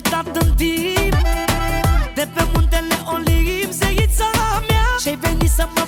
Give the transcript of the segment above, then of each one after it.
transportat în timp. De pe muntele Olimp, zeița mea. Și-ai venit să mă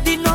nadie